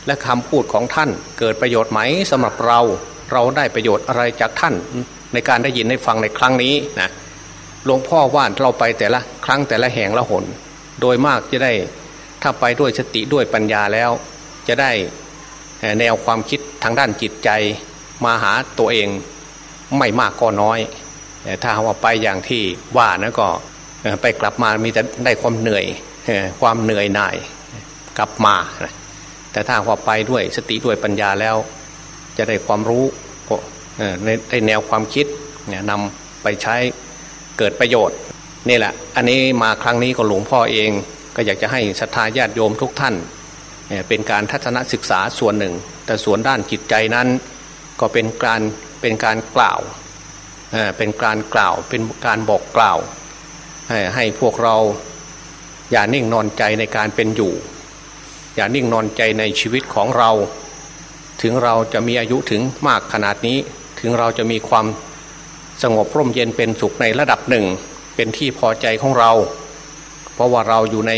และคำพูดของท่านเกิดประโยชน์ไหมสำหรับเราเราได้ประโยชน์อะไรจากท่านในการได้ยินได้ฟังในครั้งนี้นะ หลวงพ่อว่าเราไปแต่ละครั้งแต่ละแห่งละหน โดยมากจะได้ถ้าไปด้วยสติด้วยปัญญาแล้ว จะได้แนวความคิดทางด้านจิตใจมาหาตัวเองไม่มากก็น้อยถ้าว่าไปอย่างที่ว่านะก็ไปกลับมามีแต่ได้ความเหนื่อยความเหนื่อยหน่ายกลับมา แต่ถ้าว่าไปด้วยสติด้วยปัญญาแล้ว จะได้ความรู้ในแนวความคิดนำไปใช้ เกิดประโยชน์นี่แหละ อันนี้มาครั้งนี้ก็หลวงพ่อเอง ก็อยากจะให้ศรัทธาญาติโยมทุกท่าน เป็นการทัศนศึกษาส่วนหนึ่ง แต่ส่วนด้านจิตใจนั้น ก็เป็นการเป็นการกล่าวเป็นการกล่าวเป็นการบอกกล่าว ให้พวกเราอย่านิ่งนอนใจในการเป็นอยู่ อย่านิ่งนอนใจในชีวิตของเรา ถึงเราจะมีอายุถึงมากขนาดนี้ ถึงเราจะมีความ สงบร่มเย็นเป็นสุขในระดับหนึ่ง เป็นที่พอใจของเรา เพราะว่าเราอยู่ใน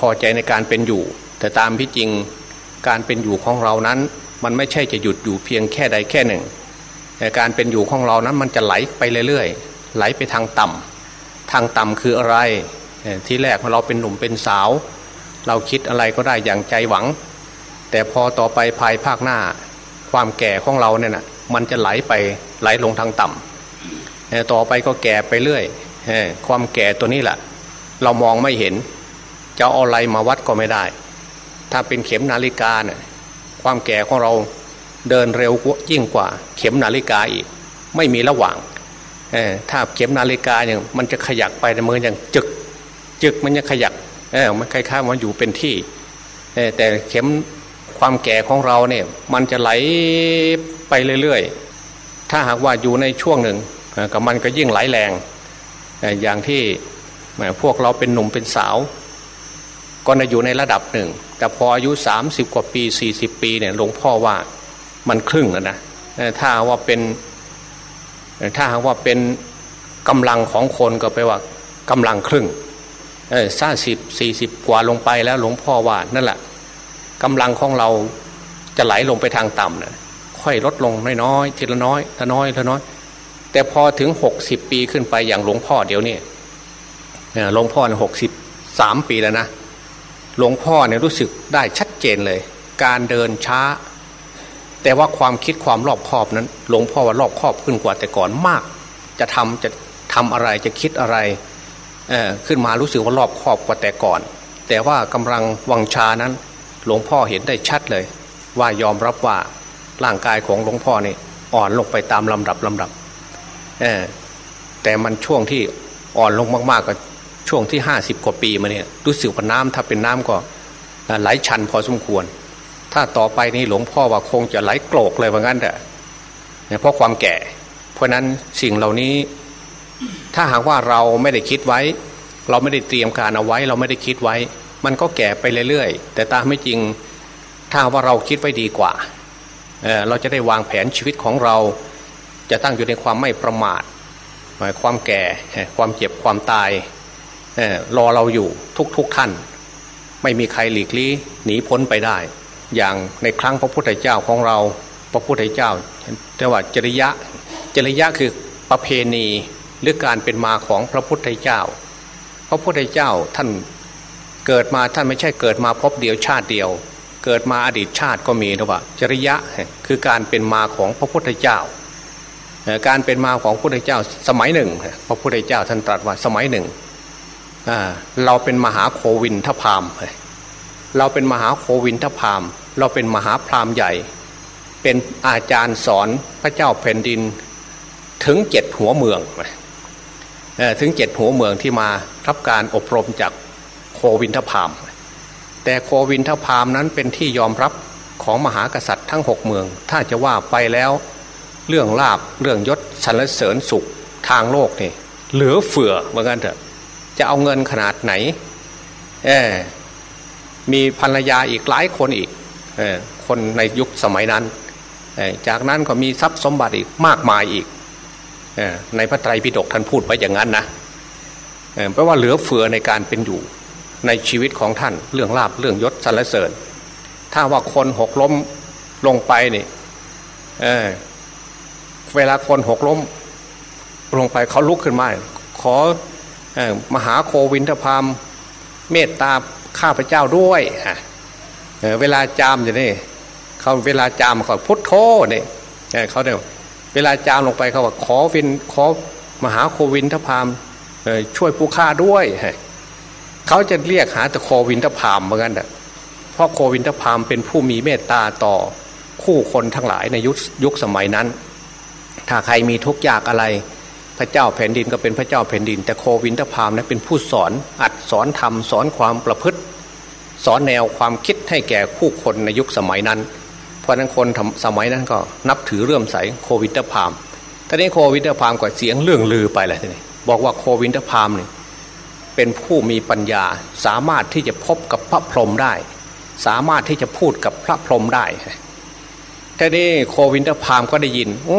พอใจในการเป็นอยู่ แต่ตามที่จริงการเป็นอยู่ของเรานั้น มันไม่ใช่จะหยุดอยู่เพียงแค่ใดแค่หนึ่งแต่การเป็นอยู่ของเรานั้นมันจะไหลไปเรื่อยๆไหลไปทางต่ำทางต่ำคืออะไรที่แรกเราเป็นหนุ่มเป็นสาว เราคิดอะไรก็ได้อย่างใจหวัง แต่พอต่อไปภายภาคหน้า ความแก่ของเราเนี่ยนะ มันจะไหลไปไหลลงทางต่ำต่อไปก็แก่ไปเรื่อยความแก่ตัวนี้แหละเรามองไม่เห็น จะเอาอะไรมาวัดก็ไม่ได้ ถ้าเป็นเข็มนาฬิกาเนี่ยความแก่ของเราเดินเร็วยิ่งกว่า เข็มนาฬิกาอีก ไม่มีระหว่างถ้าเข็มนาฬิกาอย่างมันจะขยักไปในมืออย่างจึก จึกมันจะขยักมันคล้ายๆมันอยู่เป็นที่แต่เข็ม ความแก่ของเราเนี่ยมันจะไหลไปเรื่อยๆ ถ้าหากว่าอยู่ในช่วงหนึ่งกับมันก็ยิ่งไหลแรง อย่างที่พวกเราเป็นหนุ่มเป็นสาว ก็จะอยู่ในระดับหนึ่ง แต่พออายุสามสิบกว่าปีสี่สิบปีเนี่ยหลวงพ่อว่ามันครึ่งแล้วนะถ้าว่าเป็นถ้าหากว่าเป็นกำลังของคนก็ไปว่ากำลังครึ่งเออสาสิบสี่สิบกว่าลงไปแล้วหลวงพ่อว่านั่นแหละ กำลังของเราจะไหลลงไปทางต่ำนะค่อยลดลงน้อยๆทีละน้อยทีละน้อยทีละน้อย แต่พอถึงหกสิบปีขึ้นไปอย่างหลวงพ่อเดี๋ยวนี้หลวงพ่อหกสิบสามปีแล้วนะหลวงพ่อเนี่ยรู้สึกได้ชัดเจนเลย การเดินช้า แต่ว่าความคิดความรอบคอบนั้น หลวงพ่อว่ารอบคอบขึ้นกว่าแต่ก่อนมาก จะทำจะทำอะไรจะคิดอะไรขึ้นมารู้สึกว่ารอบคอบกว่าแต่ก่อน แต่ว่ากำลังวังชานั้น หลวงพ่อเห็นได้ชัดเลย ว่ายอมรับว่าร่างกายของหลวงพ่อนี่อ่อนลงไปตามลำดับลำดับแต่มันช่วงที่อ่อนลงมากๆก็ช่วงที่ห้าสิบกว่าปีมาเนี่ยรู้สึกว่าน้ำถ้าเป็นน้ำก็ไหลชันพอสมควร ถ้าต่อไปนี้หลวงพ่อว่าคงจะไหลโกรกเลยว่างั้นแต่เพราะความแก่ เพราะนั้นสิ่งเหล่านี้ ถ้าหากว่าเราไม่ได้คิดไว้ เราไม่ได้เตรียมการเอาไว้ เราไม่ได้คิดไว้ มันก็แก่ไปเรื่อยๆ แต่ตามไม่จริงถ้าว่าเราคิดไว้ดีกว่าเเราจะได้วางแผนชีวิตของเรา จะตั้งอยู่ในความไม่ประมาทความแก่ความเจ็บความตายรอเราอยู่ทุกๆทท่าน ไม่มีใครหลีกลี่หนีพ้นไปได้ อย่างในครั้งพระพุทธเจ้าของเรา พระพุทธเจ้าเรียกว่าจริยะจริยะคือประเพณีหรือการเป็นมาของพระพุทธเจ้า พระพุทธเจ้าท่าน เกิดมาท่านไม่ใช่เกิดมาพบเดียวชาติเดียว เกิดมาอดีตชาติก็มีนะว่าจริยะคือการเป็นมาของพระพุทธเจ้า การเป็นมาของพระพุทธเจ้าสมัยหนึ่ง พระพุทธเจ้าท่านตรัสว่าสมัยหนึ่งเราเป็นมหาโควินทพามเราเป็นมหาโควินทพาม เราเป็นมหาพรามใหญ่ เป็นอาจารย์สอนพระเจ้าแผ่นดินถึงเจ็ดหัวเมืองถึงเจ็ดหัวเมืองที่มารับการอบรมจาก โควินทพาม แต่โควินทพามนั้นเป็นที่ยอมรับของมหากษัตริย์ทั้งหกเมือง ถ้าจะว่าไปแล้ว เรื่องลาบเรื่องยศสรรเสริญสุขทางโลกนี่เหลือเฟือเหมือนกันเถอะ จะเอาเงินขนาดไหนเออมีภรรยาอีกหลายคนอีกเออคนในยุคสมัยนั้น จากนั้นก็มีทรัพย์สมบัติอีกมากมายอีกในพระไตรปิฎกท่านพูดไว้อย่างนั้นนะแปลว่าเหลือเฟือในการเป็นอยู่ ในชีวิตของท่านเรื่องลาบเรื่องยศสรรเสริญ ถ้าว่าคนหกล้มลงไปนี่เเวลาคนหกล้มลงไปเขาลุกขึ้นมาขอมหาโควินทพามเมตตาข้าพเจ้าด้วยฮะเวลาจามอย่างนี้เขาเวลาจามเขาพุทโธเนี่ยเขาเนี่ยเวลาจามลงไปเขาว่าขอวินขอมหาโควินทพามช่วยผู้ฆ่าด้วย เขาจะเรียกหาแต่โควินทพามเหมือนกันเพราะโควินทพามเป็นผู้มีเมตตาต่อคู่คนทั้งหลายในยุคยุคสมัยนั้น ถ้าใครมีทุกข์ยากอะไร พระเจ้าแผ่นดินก็เป็นพระเจ้าแผ่นดิน แต่โควินทพามนะเป็นผู้สอนอัดสอนธรรมสอนความประพฤติ สอนแนวความคิดให้แก่คู่คนในยุคสมัยนั้น เพราะนั้นคนสมัยนั้นก็นับถือเรื่มใสโควินทพามตอนนี้โควินทพามก็เสียงเรื่องลือไปเลยทีนี้บอกว่าโควินทพามเนี่ย เป็นผู้มีปัญญา สามารถที่จะพบกับพระพรหมได้ สามารถที่จะพูดกับพระพรหมได้ทีนี้โควินทพามก็ได้ยินอ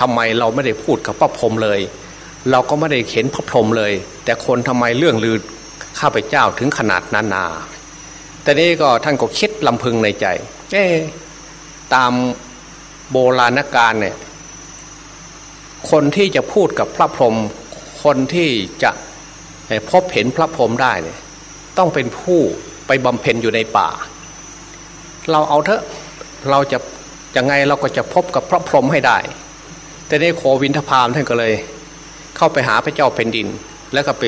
ทำไมเราไม่ได้พูดกับพระพรหมเลย เราก็ไม่ได้เห็นพระพรหมเลย แต่คนทำไมเรื่องลือข้าพเจ้าถึงขนาดนานาแต่นี้ก็ท่านก็คิดลำพึงในใจ เอ๊ตามโบราณกาลเนี่ย คนที่จะพูดกับพระพรหมคนที่จะ พบเห็นพระพรหมได้เนี่ยต้องเป็นผู้ไปบำเพ็ญอยู่ในป่า เราเอาเถอะเราจะยังไงเราก็จะพบกับพระพรหมให้ได้ แต่ในโควินทพามท่านก็เลย เข้าไปหาพระเจ้าแผ่นดิน แล้วก็ไป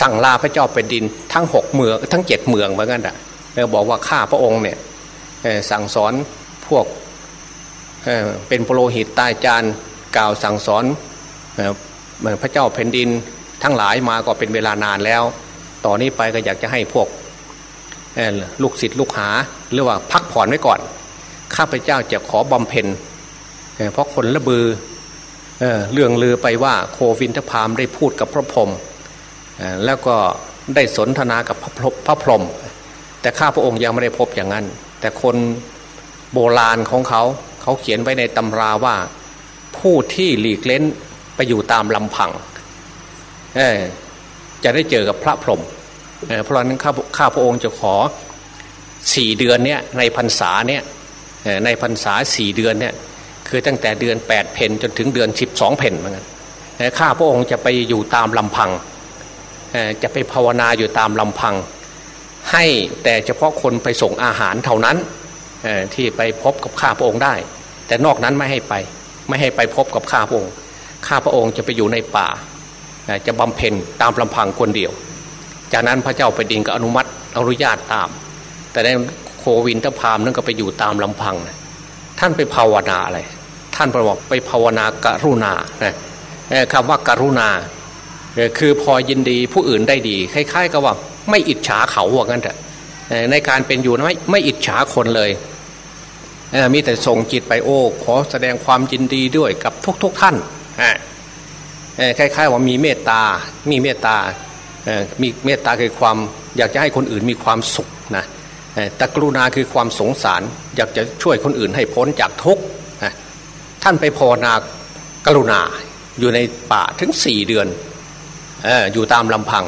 สั่งลาพระเจ้าแผ่นดิน ทั้งหกเมืองทั้งเจ็ดเมืองเหมือนกันอะแล้วบอกว่าข้าพระองค์เนี่ยสั่งสอนพวกเป็นโปรหิตตายจานกล่าวสั่งสอนพระเจ้าแผ่นดิน ทั้งหลายมาก็เป็นเวลานานแล้ว ต่อนนี้ไปก็อยากจะให้พวกลูกศิษย์ลูกหาหรือว่าพักผ่อนไว้ก่อน ข้าพเจ้าจะขอบำเพ็ญเพราะคนละบือเเรื่องลือไปว่าโควินทพามได้พูดกับพระพรหมแล้วก็ได้สนทนากับพระพรหมแต่ข้าพระองค์ยังไม่ได้พบอย่างนั้น แต่คนโบราณของเขา เขาเขียนไว้ในตำราว่าผู้ที่หลีกเล้นไปอยู่ตามลำพัง จะได้เจอกับพระพรหมเพราะนั้นข้าข้าพระองค์จะขอสี่เดือนเนี้ยในพรรษาเนี้ยในพรรษาสี่เดือนเนี่ยคือตั้งแต่เดือนแปดเพนจนถึงเดือนสิบสองเพนเหมือนกันข้าพระองค์จะไปอยู่ตามลำพังจะไปภาวนาอยู่ตามลำพัง ให้แต่เฉพาะคนไปส่งอาหารเท่านั้นที่ไปพบกับข้าพระองค์ได้ แต่นอกนั้นไม่ให้ไป ไม่ให้ไปพบกับข้าพระองค์ ข้าพระองค์จะไปอยู่ในป่า จะบำเพ็ญตามลำพังคนเดียว จากนั้นพระเจ้าไปดินก็อนุมัติอนุญาตตาม แต่ในโควินทพามนั่นก็ไปอยู่ตามลำพัง ท่านไปภาวนาอะไร ท่านบอกไปภาวนาการุณานะคำว่าการุณาคือพอยินดีผู้อื่นได้ดี คล้ายๆ กับว่าไม่อิจฉาเขาว่างั้นเถอะในการเป็นอยู่ไม่ไม่อิจฉาคนเลยมีแต่ส่งจิตไปโอ้ขอแสดงความยินดีด้วยกับทุกๆทท่าน คล้ายๆว่ามีเมตตา มีเมตตา มีเมตตาคือความอยากจะให้คนอื่นมีความสุขนะต่กรุณาคือความสงสาร อยากจะช่วยคนอื่นให้พ้นจากทุกข์ท่านไปภาวนากรุณาอยู่ในป่าถึงสี่เดือนออยู่ตามลำพัง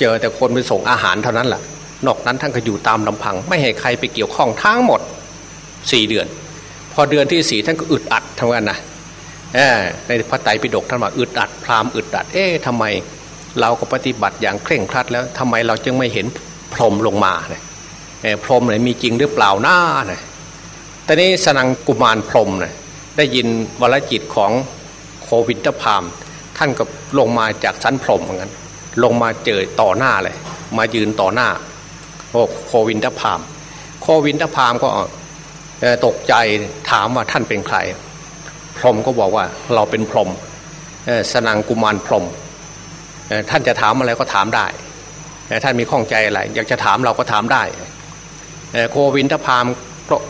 เจอแต่คนไปส่งอาหารเท่านั้นแหละนอกนั้นท่านก็อยู่ตามลำพัง ไม่ให้ใครไปเกี่ยวข้องทั้งหมดสี่เดือน พอเดือนที่สี่ท่านก็อึดอัดทำงานนะ ในพระไตรปิฎกท่านว่าอึดอัดพรามอึดอัด เอ๊ะทำไมเราก็ปฏิบัติอย่างเคร่งครัดแล้วทำไมเราจึงไม่เห็นพรมลงมาเนี่ยพรมเนี่ยมีจริงหรือเปล่าหน้าเนี่ยต่นี้สนังกุมารพรมเนี่ยได้ยินวรจิตของโควิดพามท่านก็ลงมาจากชั้นพรมเหมือนกันลงมาเจอต่อหน้าเลย มายืนต่อหน้าโอ้โควินทพาม โควินทพามก็ตกใจถามว่าท่านเป็นใคร พรหมก็บอกว่าเราเป็นพรหมสนังกุมารพรหมท่านจะถามอะไรก็ถามได้ท่านมีข้องใจอะไร อยากจะถามเราก็ถามได้โควินทพาม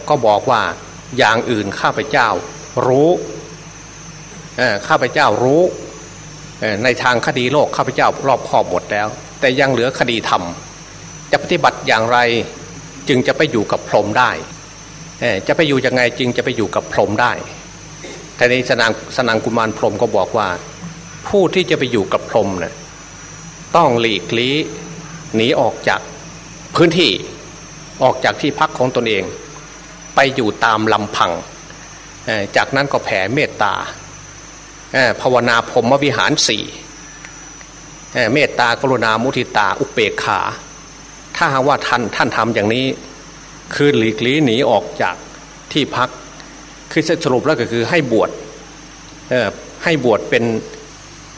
ก็บอกว่าอย่างอื่นข้าพเจ้ารู้ข้าพเจ้ารู้ในทางคดีโลกข้าพเจ้ารอบครอบหมดแล้ว แต่ยังเหลือคดีธรรมจะปฏิบัติอย่างไรจึงจะไปอยู่กับพรหมได้จะไปอยู่ยังไงจึงจะไปอยู่กับพรหมได้ แต่ในสนางสนางกุมารพรมก็บอกว่า ผู้ที่จะไปอยู่กับพรมเนะ่ยต้องหลีกลี้หนีออกจากพื้นที่ออกจากที่พักของตนเอง ไปอยู่ตามลำพัง จากนั้นก็แผ่เมตตาภาวนาพรมวิหารสี่เมตตากรุณามุทิตาอุเปกขา ถ้าหากว่าท่านท่านทำอย่างนี้ คือหลีกลี่หนีออกจากที่พัก คือสรุปแล้วก็คือให้บวชให้บวชเป็น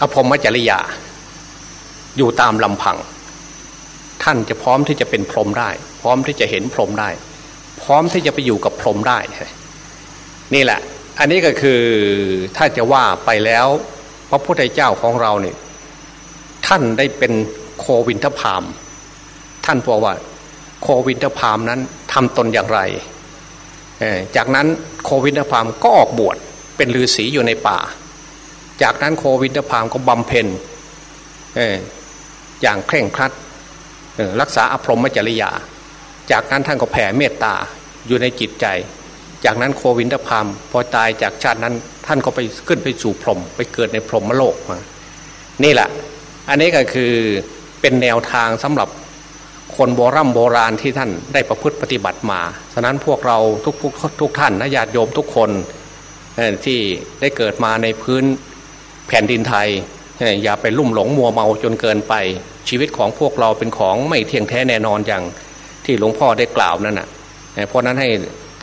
อภมจริยา อยู่ตามลำพัง ท่านจะพร้อมที่จะเป็นพรหมได้ พร้อมที่จะเห็นพรหมได้ พร้อมที่จะไปอยู่กับพรหมได้ นี่แหละ อันนี้ก็คือถ้าจะว่าไปแล้ว พระพุทธเจ้าของเราเนี่ยท่านได้เป็นโควินทพาม ท่านบอกว่า โควินทพามนั้นทำตนอย่างไร จากนั้นโควินทพามก็ออกบวชเป็นฤาษีอยู่ในป่า จากนั้นโควินทพามก็บำเพ็ญอย่างเคร่งครัดรักษาอภรมจริยา จากนั้นท่านก็แผ่เมตตาอยู่ในจิตใจ จากนั้นโควินทพามพอตายจากชาตินั้นท่านก็ไปขึ้นไปสู่พรหมไปเกิดในพรหมโลกมา นี่แหละ อันนี้ก็คือเป็นแนวทางสำหรับ คนโบรโบราณที่ท่านได้ประพฤติปฏิบัติมา ฉะนั้นพวกเราทุกทุกท่านนะญาติโยมทุกคนที่ได้เกิดมาในพื้นแผ่นดินไทย อย่าไปลุ่มหลงมัวเมาจนเกินไป ชีวิตของพวกเราเป็นของไม่เที่ยงแท้แน่นอนอย่างที่หลวงพ่อได้กล่าวนั่นนะเพราะนั้นให้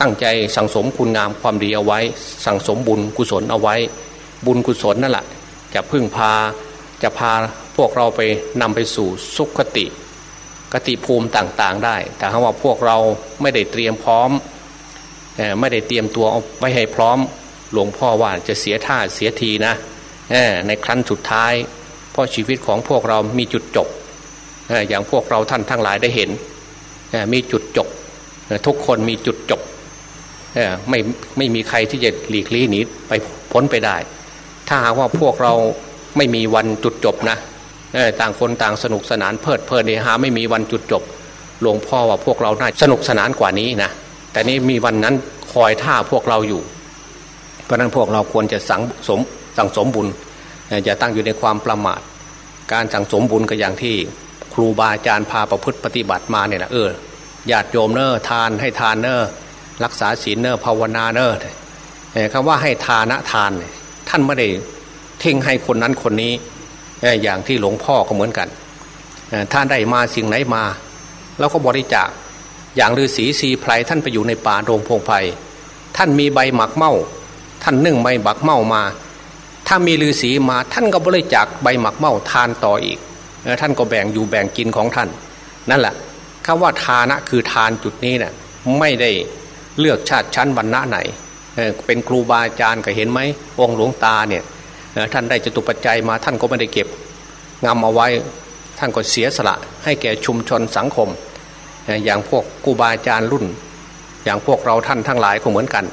ตั้งใจสั่งสมคุณงามความดีเอาไว้ สั่งสมบุญกุศลเอาไว้ บุญกุศลนั่นแหละจะพึ่งพาจะพาพวกเราไปนำไปสู่สุขติ กติภูมิต่างๆ ได้แต่ถ้าว่าพวกเราไม่ได้เตรียมพร้อมไม่ได้เตรียมตัวไว้ให้พร้อม หลวงพ่อว่าจะเสียท่าเสียทีนะในครั้นสุดท้ายเพราะชีวิตของพวกเรามีจุดจบอย่างพวกเราท่านทั้งหลายได้เห็นมีจุดจบทุกคนมีจุดจบไม่ไม่มีใครที่จะหลีกลี่หนีไปพ้นไปได้ ถ้าหากว่าพวกเราไม่มีวันจุดจบนะ ต่างคนต่างสนุกสนานเพลิดเพลินเฮฮาไม่มีวันจุดจบหลวงพ่อว่าพวกเราน่าสนุกสนานกว่านี้นะแต่นี้มีวันนั้นคอยท่าพวกเราอยู่ เพราะนั้นพวกเราควรจะสังสมสังสมบุญอย่าตั้งอยู่ในความประมาท การสังสมบุญก็อย่างที่ครูบาอาจารย์พาประพฤติปฏิบัติมาเนี่ยนะเออญาติโยมเนอทานให้ทานเนอรักษาศีลเนอภาวนาเนอคำว่าให้ทานะทาน ท่านไม่ได้ทิ้งให้คนนั้นคนนี้ อย่างที่หลวงพ่อก็เหมือนกันท่านได้มาสิ่งไหนมา แล้วก็บริจาคอย่างฤาษีสีไพรท่านไปอยู่ในป่าโรงพงไพรท่านมีใบหมักเมาท่านนึ่งใบหมักเมามา ถ้ามีฤาษีมาท่านก็บริจาคใบหมักเมาทานต่ออีกท่านก็แบ่งอยู่แบ่งกินของท่าน นั่นแหละคำว่าทานะคือทานจุดนี้เนะ่ยไม่ได้เลือกชาติชั้นวรรณะไหนเป็นครูบาอาจารย์ก็เห็นไหมองหลวงตาเนี่ย ท่านได้จตุปัจจัยมาท่านก็ไม่ได้เก็บงำเอาไว้ท่านก็เสียสละให้แก่ชุมชนสังคม อย่างพวกกูบาอาจารย์รุ่น อย่างพวกเราท่านทั้งหลายก็เหมือนกัน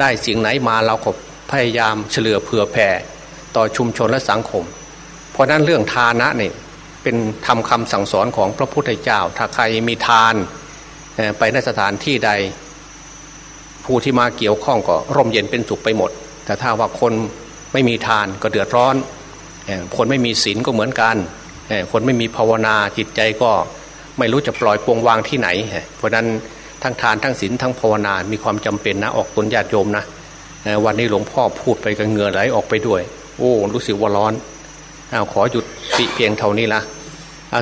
ได้สิ่งไหนมาเราก็พยายามเฉลือเผื่อแผ่ต่อชุมชนและสังคม เพราะนั้นเรื่องทานะนี่เป็นทำคำสั่งสอนของพระพุทธเจ้า ถ้าใครมีทานไปในสถานที่ใด ผู้ที่มาเกี่ยวข้องก็ร่มเย็นเป็นสุขไปหมด แต่ถ้าว่าคน ไม่มีทานก็เดือดร้อน คนไม่มีศีลก็เหมือนกัน คนไม่มีภาวนาจิตใจก็ไม่รู้จะปล่อยปวงวางที่ไหน เพราะนั้นทั้งทานทั้งศีลทั้งภาวนา มีความจำเป็นนะออกตนญาติโยมนะวันนี้หลวงพ่อพูดไปกับเหงื่อไหลออกไปด้วย โอ้รู้สึกว่าร้อนอาขอหยุดปิเพียงเท่านี้ละ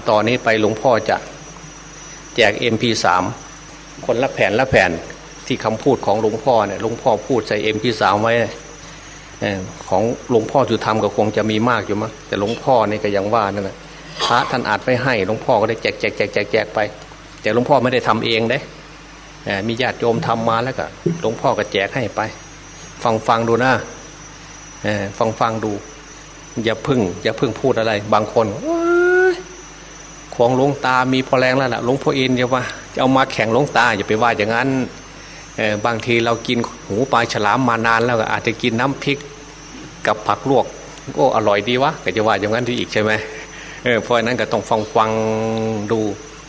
ต่อนนี้ไปหลวงพ่อจะแจก MP3 คนละแผ่นละแผ่นที่คำพูดของหลวงพ่อเนี่ยหลวงพ่อพูดใส่ MP3 ไว้ ของหลวงพ่อจุธรรมก็คงจะมีมากอยู่มั้งแต่หลวงพ่อนี่ก็ยังว่านั่นแหละพระท่านอาจไม่ให้หลวงพ่อก็ได้แจกแจกแจกแจกแจกไป แต่หลวงพ่อไม่ได้ทำเองเด้มีญาติโยมทำมาแล้วก็หลวงพ่อก็แจกให้ไป ฟังฟังดูนะฟังฟังดู อย่าพึ่ง อย่าพึ่งพูดอะไร บางคนของหลวงตามีพอแรงแล้วล่ะหลวงพ่ออินจะว่าจะเอามาแข่งหลวงตา อย่าไปว่าอย่างนั้นบางทีเรากินหูปลาฉลามมานานแล้วก็อาจจะกินน้ำพริก กับผักลวกโอ้อร่อยดีวะก็จะว่าอย่างนั้นที่อีกใช่ไหมเออเพราะนั้นก็ต้องฟังฟังดู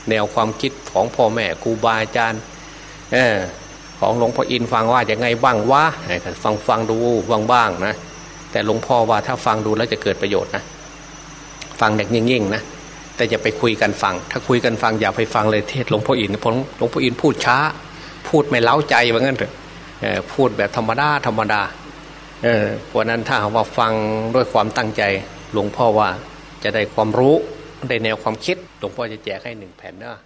แนวความคิดของพ่อแม่ครูบาอาจารย์เออของหลวงพ่ออินฟังว่าอย่างไงบ้างวะฟังฟังดูบ้างๆนะแต่หลวงพ่อว่าถ้าฟังดูแล้วจะเกิดประโยชน์นะฟังแบบยิ่งๆนะแต่อย่าไปคุยกันฟัง ถ้าคุยกันฟังอย่าไปฟังเลยเทศหลวงพ่ออินพหลวงพ่ออินพูดช้า พูดไม่เล้าใจว่างั้นเถอะพูดแบบธรรมดาธรรมดา เพราะนั้นถ้าว่าฟังด้วยความตั้งใจ หลวงพ่อว่าจะได้ความรู้ได้แนวความคิด หลวงพ่อจะแจกให้หนึ่งแผ่นเนาะ